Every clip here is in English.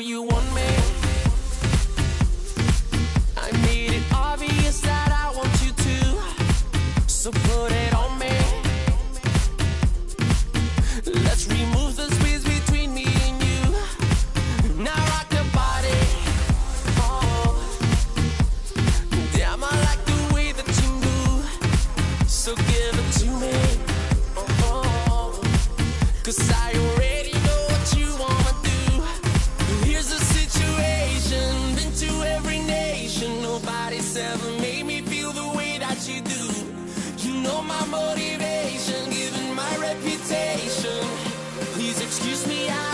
You want me. I made it obvious that I want you to. So put it on me. Let's remove the space between me and you. Now rock your body. Oh. Damn, I like the way that you move. So give it to me. Oh. oh, oh. Cause I excuse me, I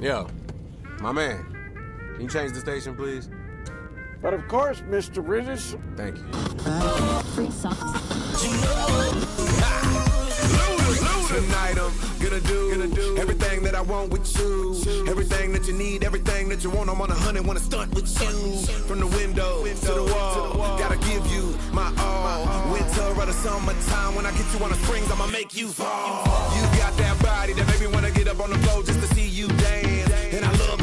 Yo, my man, can you change the station, please? But of course, Mr. Riddis. Thank you. Tonight I'm gonna do, gonna do everything that I want with you. Everything that you need, everything that you want. I'm on a hundred, wanna stunt with you. From the window to the wall, gotta give you my all. Summertime, when I get you on the springs, I'ma make you fall. You got that body that make me wanna get up on the floor just to see you dance. And I love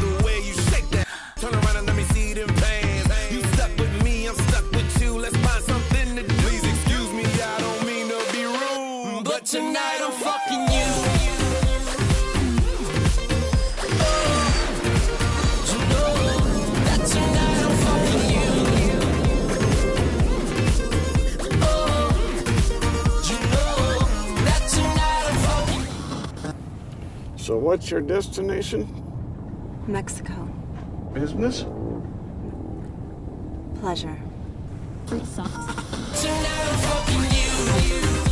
So, what's your destination? Mexico. Business? Pleasure. Tonight I'm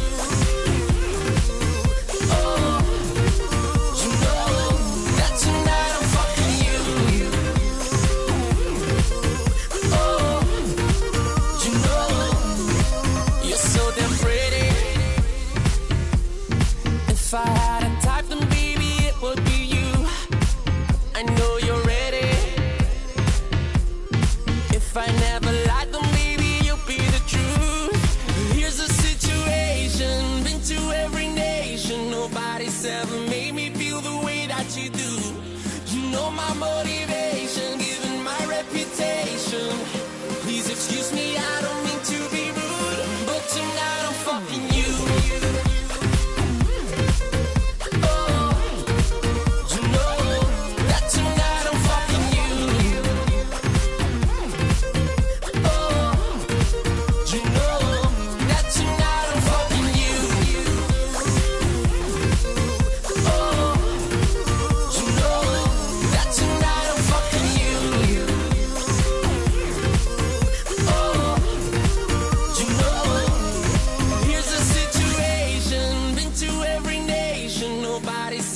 you do. You know my motivation,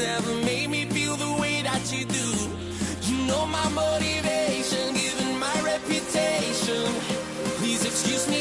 Ever made me feel the way that you do. You know my motivation, given my reputation. Please excuse me,